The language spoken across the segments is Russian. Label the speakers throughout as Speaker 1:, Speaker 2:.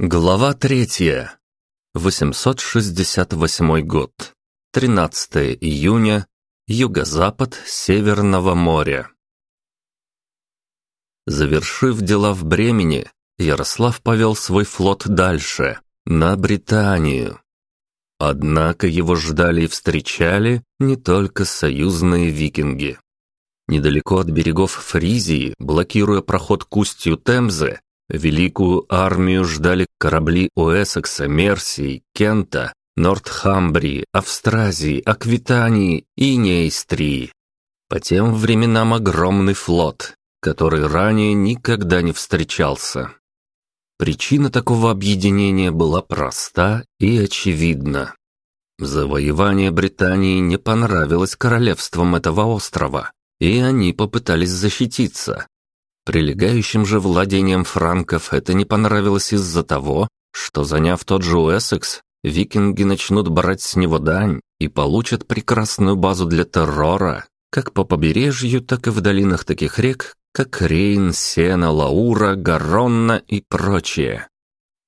Speaker 1: Глава третья. 868 год. 13 июня. Юго-запад Северного моря. Завершив дела в Бремени, Ярослав повел свой флот дальше, на Британию. Однако его ждали и встречали не только союзные викинги. Недалеко от берегов Фризии, блокируя проход к устью Темзы, Великую армию ждали корабли Уэссекса, Мерсии, Кента, Нортхамбрии, Австразии, Аквитании и Нейстрии. По тем временам огромный флот, который ранее никогда не встречался. Причина такого объединения была проста и очевидна. Завоевание Британии не понравилось королевствам этого острова, и они попытались защититься, Прилегающим же владением франков это не понравилось из-за того, что, заняв тот же Уэссекс, викинги начнут брать с него дань и получат прекрасную базу для террора, как по побережью, так и в долинах таких рек, как Рейн, Сена, Лаура, Гаронна и прочее.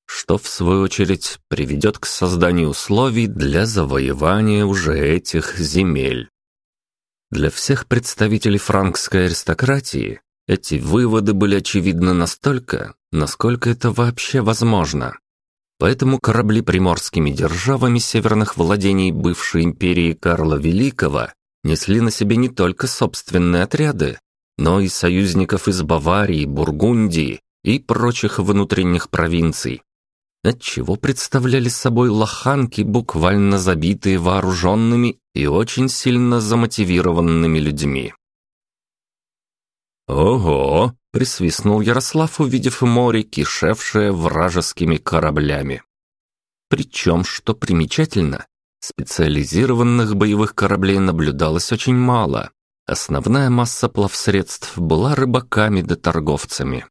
Speaker 1: Что, в свою очередь, приведет к созданию условий для завоевания уже этих земель. Для всех представителей франкской аристократии эти выводы были очевидны настолько, насколько это вообще возможно. Поэтому корабли приморскими державами северных владений бывшей империи Карла Великого несли на себе не только собственные отряды, но и союзников из Баварии, Бургундии и прочих внутренних провинций, отчего представляли собой лоханки, буквально забитые вооруженными и очень сильно замотивированными людьми. «Ого!» — присвистнул Ярослав, увидев море, кишевшее вражескими кораблями. Причем, что примечательно, специализированных боевых кораблей наблюдалось очень мало. Основная масса плавсредств была рыбаками да торговцами.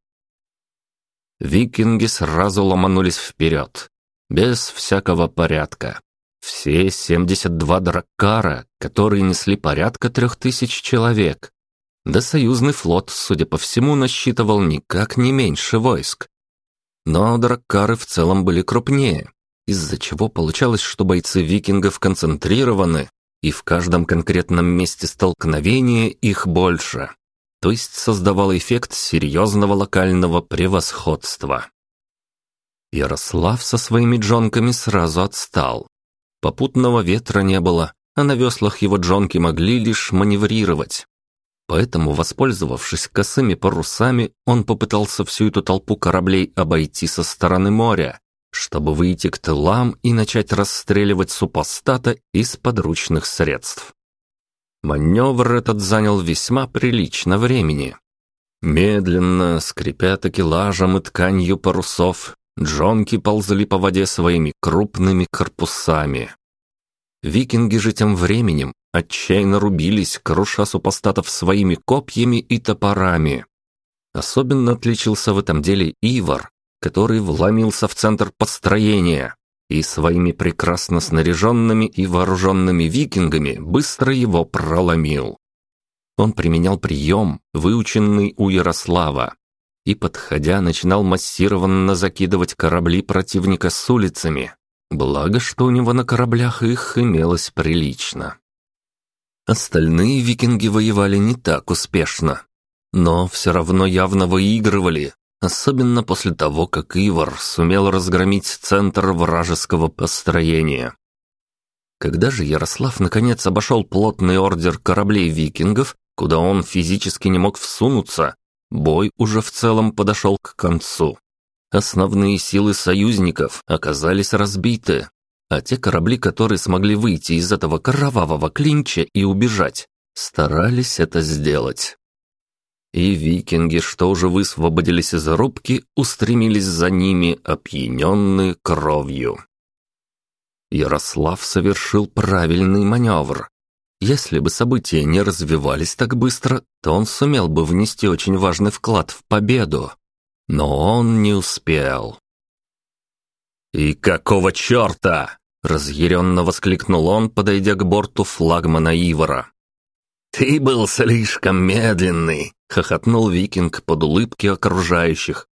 Speaker 1: Викинги сразу ломанулись вперед, без всякого порядка. Все 72 драккара, которые несли порядка трех тысяч человек, да союзный флот, судя по всему, насчитывал никак не меньше войск. Но драккары в целом были крупнее, из-за чего получалось, что бойцы викингов концентрированы, и в каждом конкретном месте столкновения их больше. То есть создавал эффект серьезного локального превосходства. Ярослав со своими джонками сразу отстал. Попутного ветра не было, а на веслах его джонки могли лишь маневрировать. Поэтому, воспользовавшись косыми парусами, он попытался всю эту толпу кораблей обойти со стороны моря, чтобы выйти к тылам и начать расстреливать супостата из подручных средств. Маневр этот занял весьма прилично времени. Медленно, скрипя такелажем и тканью парусов, джонки ползли по воде своими крупными корпусами. Викинги же тем временем отчаянно рубились, круша супостатов своими копьями и топорами. Особенно отличился в этом деле Ивар, который вломился в центр построения и своими прекрасно снаряженными и вооруженными викингами быстро его проломил. Он применял прием, выученный у Ярослава, и, подходя, начинал массированно закидывать корабли противника с улицами, благо, что у него на кораблях их имелось прилично. Остальные викинги воевали не так успешно, но все равно явно выигрывали, особенно после того, как Ивар сумел разгромить центр вражеского построения. Когда же Ярослав наконец обошел плотный ордер кораблей викингов, куда он физически не мог всунуться, бой уже в целом подошел к концу. Основные силы союзников оказались разбиты, а те корабли, которые смогли выйти из этого кровавого клинча и убежать, старались это сделать. И викинги, что уже высвободились из рубки, устремились за ними, опьяненные кровью. Ярослав совершил правильный маневр. Если бы события не развивались так быстро, то он сумел бы внести очень важный вклад в победу. Но он не успел. «И какого черта?» Разъяренно воскликнул он, подойдя к борту флагмана Ивара. «Ты был слишком медленный», — хохотнул викинг под улыбки окружающих.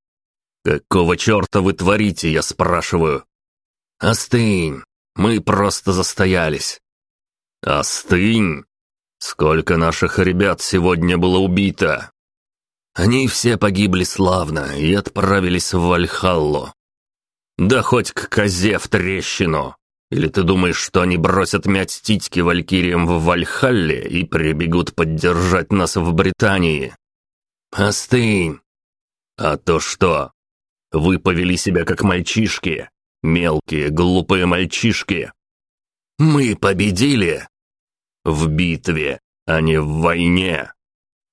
Speaker 1: «Какого черта вы творите, я спрашиваю?» «Остынь! Мы просто застоялись!» «Остынь! Сколько наших ребят сегодня было убито?» «Они все погибли славно и отправились в Вальхаллу. Да хоть к козе в трещину! Или ты думаешь, что они бросят мять титьки валькириям в Вальхалле и прибегут поддержать нас в Британии? Остынь! А то что? Вы повели себя как мальчишки, мелкие, глупые мальчишки. Мы победили! В битве, а не в войне.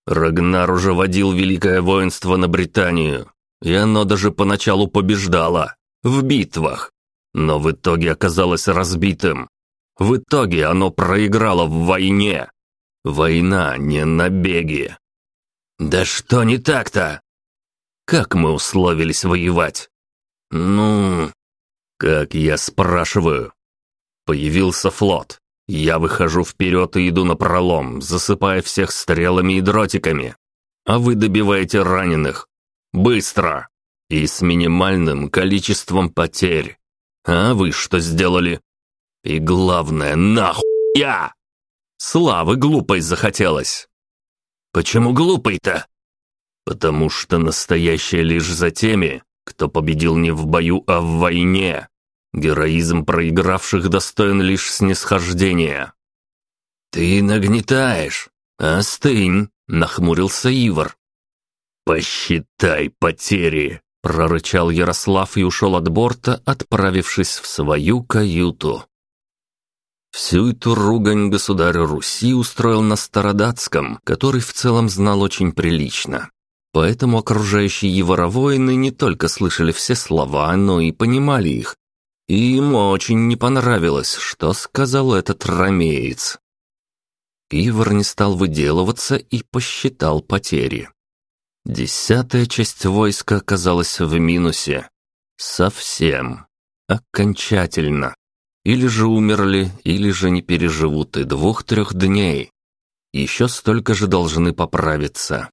Speaker 1: Рагнар уже водил великое воинство на Британию, и оно даже поначалу побеждало в битвах но в итоге оказалось разбитым. В итоге оно проиграло в войне. Война не набеги. Да что не так-то? Как мы условились воевать? Ну, как я спрашиваю. Появился флот. Я выхожу вперед и иду на пролом, засыпая всех стрелами и дротиками. А вы добиваете раненых. Быстро. И с минимальным количеством потерь. А вы что сделали? И главное, нахуя? Славы глупой захотелось. Почему глупой-то? Потому что настоящее лишь за теми, кто победил не в бою, а в войне. Героизм проигравших достоин лишь снисхождения. «Ты нагнетаешь. Остынь», — нахмурился Ивар. «Посчитай потери», Прорычал Ярослав и ушел от борта, отправившись в свою каюту. Всю эту ругань государь Руси устроил на Стародатском, который в целом знал очень прилично. Поэтому окружающие его воины не только слышали все слова, но и понимали их. И ему очень не понравилось, что сказал этот ромеец. Ивар не стал выделываться и посчитал потери. Десятая часть войска оказалась в минусе. Совсем. Окончательно. Или же умерли, или же не переживут и двух-трех дней. Еще столько же должны поправиться.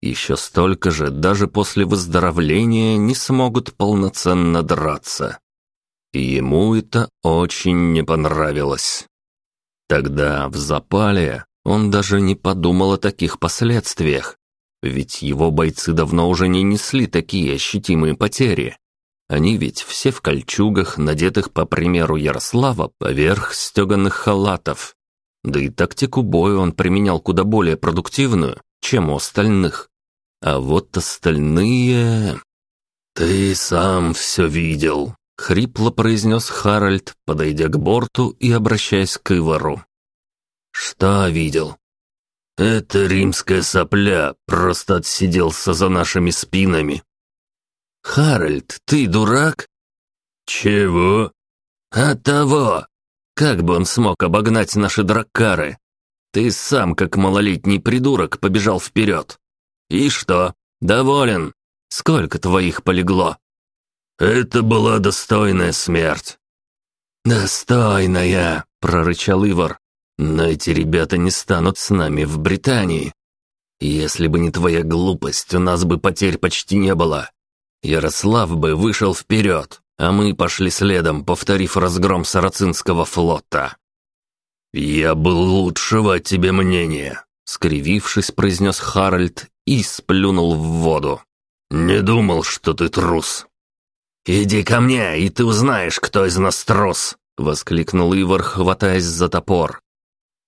Speaker 1: Еще столько же даже после выздоровления не смогут полноценно драться. И ему это очень не понравилось. Тогда, в запале, он даже не подумал о таких последствиях. Ведь его бойцы давно уже не несли такие ощутимые потери. Они ведь все в кольчугах, надетых по примеру Ярослава, поверх стеганых халатов. Да и тактику боя он применял куда более продуктивную, чем у остальных. А вот остальные... «Ты сам все видел», — хрипло произнес Харальд, подойдя к борту и обращаясь к Ивару. «Что видел?» «Это римская сопля, просто отсиделся за нашими спинами». «Харальд, ты дурак?» «Чего?» «А того! Как бы он смог обогнать наши драккары? Ты сам, как малолетний придурок, побежал вперед. И что, доволен? Сколько твоих полегло?» «Это была достойная смерть». «Достойная!» — прорычал Ивар. Но эти ребята не станут с нами в Британии. Если бы не твоя глупость, у нас бы потерь почти не было. Ярослав бы вышел вперед, а мы пошли следом, повторив разгром сарацинского флота. «Я был лучшего тебе мнения», — скривившись, произнес Харальд и сплюнул в воду. «Не думал, что ты трус». «Иди ко мне, и ты узнаешь, кто из нас трус», — воскликнул Ивар, хватаясь за топор.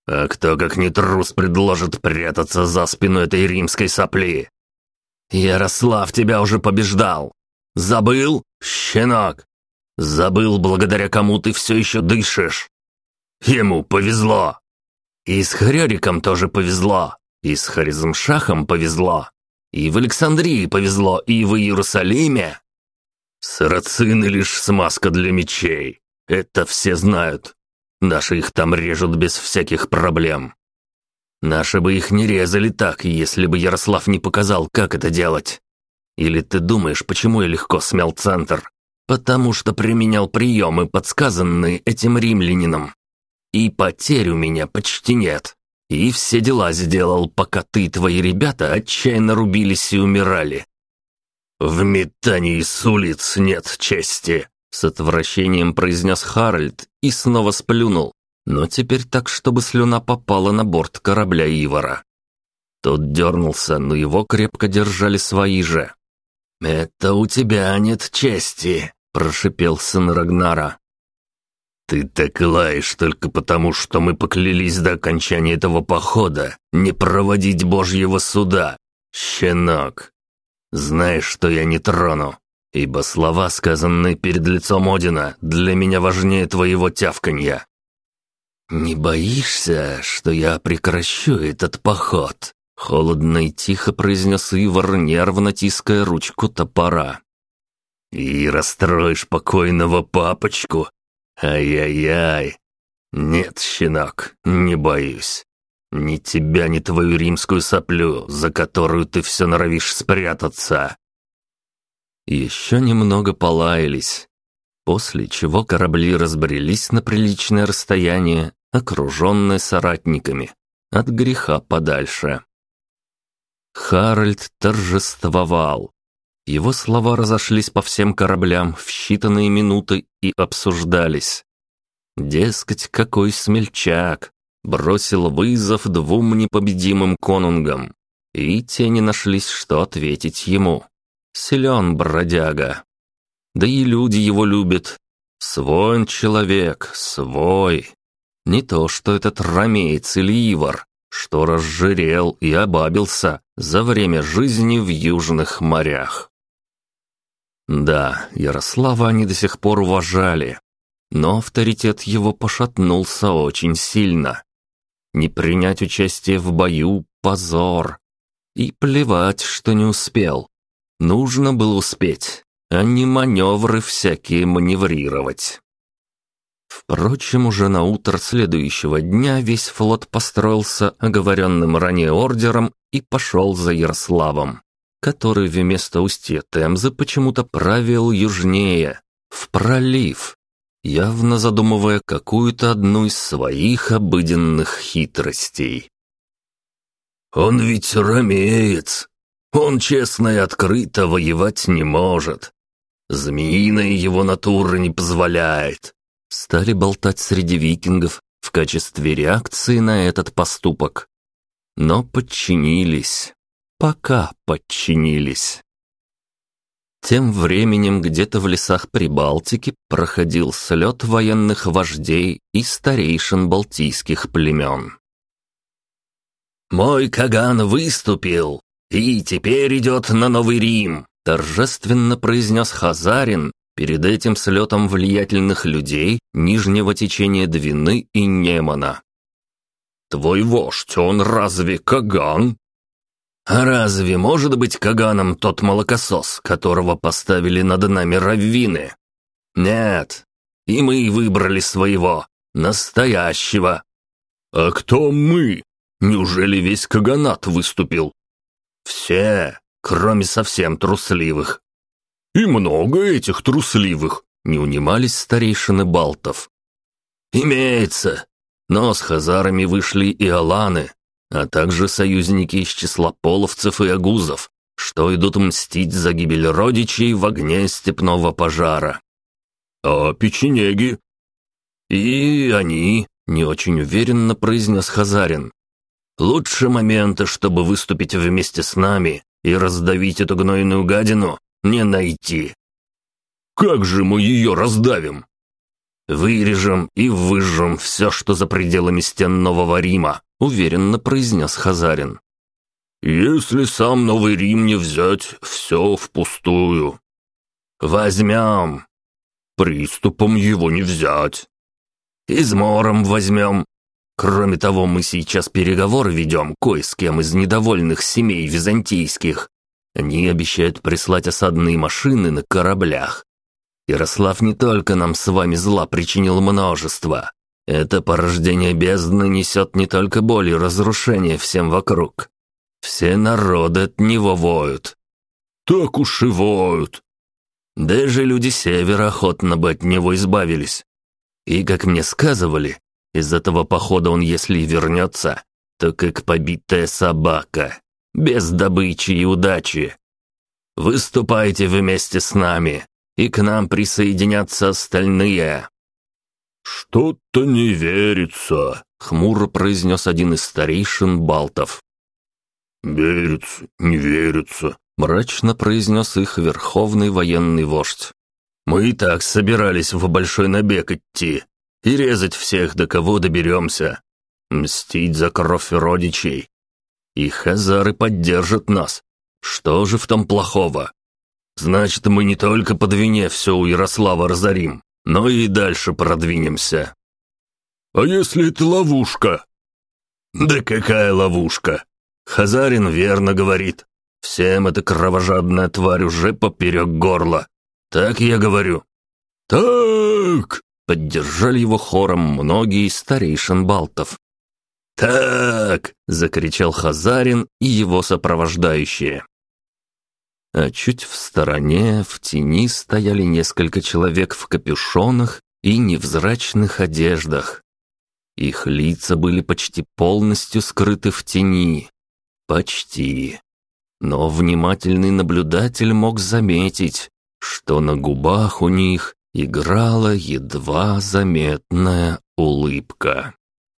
Speaker 1: А кто, как не трус, предложит прятаться за спину этой римской сопли? Ярослав тебя уже побеждал. Забыл, щенок? Забыл, благодаря кому ты все еще дышишь? Ему повезло. И с Хрёриком тоже повезло. И с Харизмшахом повезло. И в Александрии повезло, и в Иерусалиме. Сарацины лишь смазка для мечей. Это все знают. Наши их там режут без всяких проблем. Наши бы их не резали так, если бы Ярослав не показал, как это делать. Или ты думаешь, почему я легко смял центр? Потому что применял приемы, подсказанные этим римлянином. И потерь у меня почти нет. И все дела сделал, пока ты и твои ребята отчаянно рубились и умирали. «В метании с улиц нет чести!» С отвращением произнес Харальд и снова сплюнул, но теперь так, чтобы слюна попала на борт корабля Ивара. Тот дернулся, но его крепко держали свои же. «Это у тебя нет чести», — прошипел сын Рагнара. «Ты так лаешь только потому, что мы поклялись до окончания этого похода не проводить Божьего суда, щенок. Знаешь, что я не трону, ибо слова, сказанные перед лицом Одина, для меня важнее твоего тявканья». «Не боишься, что я прекращу этот поход?» Холодно и тихо произнес Ивар, нервно тиская ручку топора. «И расстроишь покойного папочку, Ай-яй-яй. Нет, щенок, не боюсь. Ни тебя, ни твою римскую соплю, за которую ты все норовишь спрятаться. Еще немного полаялись, после чего корабли разбрелись на приличное расстояние, окруженные соратниками, от греха подальше. Харальд торжествовал. Его слова разошлись по всем кораблям в считанные минуты и обсуждались. Дескать, какой смельчак! Бросил вызов двум непобедимым конунгам. И те не нашлись, что ответить ему. Силен бродяга. Да и люди его любят. Свой человек, свой. Не то, что этот ромеец или ивар, что разжирел и обабился за время жизни в южных морях. Да, Ярослава они до сих пор уважали, но авторитет его пошатнулся очень сильно. Не принять участие в бою – позор. И плевать, что не успел. Нужно было успеть, а не маневры всякие маневрировать. Впрочем, уже на утро следующего дня весь флот построился оговоренным ранее ордером и пошел за Ярославом который вместо устья Темзы почему-то правил южнее, в пролив, явно задумывая какую-то одну из своих обыденных хитростей. «Он ведь ромеец. Он честно и открыто воевать не может. Змеиная его натура не позволяет», стали болтать среди викингов в качестве реакции на этот поступок. Но подчинились пока подчинились. Тем временем где-то в лесах Прибалтики проходил слет военных вождей и старейшин балтийских племен. «Мой Каган выступил и теперь идет на Новый Рим», торжественно произнес Хазарин перед этим слетом влиятельных людей нижнего течения Двины и Немана. «Твой вождь, он разве Каган?» А разве может быть Каганом тот молокосос, которого поставили над нами раввины? Нет, и мы выбрали своего, настоящего. А кто мы? Неужели весь Каганат выступил? Все, кроме совсем трусливых. И много этих трусливых, не унимались старейшины Балтов. Имеется, но с хазарами вышли и аланы, а также союзники из числа половцев и агузов, что идут мстить за гибель родичей в огне степного пожара. А печенеги? И они, не очень уверенно произнес Хазарин. Лучше момента, чтобы выступить вместе с нами и раздавить эту гнойную гадину, не найти. Как же мы ее раздавим? Вырежем и выжжем все, что за пределами стен Нового Рима, — уверенно произнес Хазарин. «Если сам Новый Рим не взять, все впустую». «Возьмем». «Приступом его не взять». «Измором возьмем». Кроме того, мы сейчас переговоры ведем кое с кем из недовольных семей византийских. Они обещают прислать осадные машины на кораблях. Ярослав не только нам с вами зла причинил множество, это порождение бездны несет не только боль и разрушение всем вокруг. Все народы от него воют. Так уж и воют. Даже люди севера охотно бы от него избавились. И, как мне сказывали, из этого похода он, если и вернется, то как побитая собака, без добычи и удачи. Выступайте вместе с нами, и к нам присоединятся остальные».
Speaker 2: «Что-то не верится», — хмуро произнес один из старейшин Балтов. «Верится, не верится», — мрачно произнес их верховный военный вождь. «Мы и так собирались в большой набег идти и резать всех, до кого доберемся, мстить за кровь родичей. И хазары поддержат нас. Что же в том плохого? Значит, мы не только по вине все у Ярослава разорим, но и дальше продвинемся». «А если это ловушка?» «Да какая ловушка? Хазарин верно говорит. Всем эта кровожадная тварь уже поперек горла. Так я говорю». «Так!» — поддержали его хором многие старейшин Балтов. «Так!» — закричал Хазарин и его сопровождающие. А чуть в стороне, в тени, стояли несколько человек в капюшонах и невзрачных одеждах. Их лица были почти полностью скрыты в тени. Почти. Но внимательный наблюдатель мог заметить, что на губах у них играла едва заметная улыбка.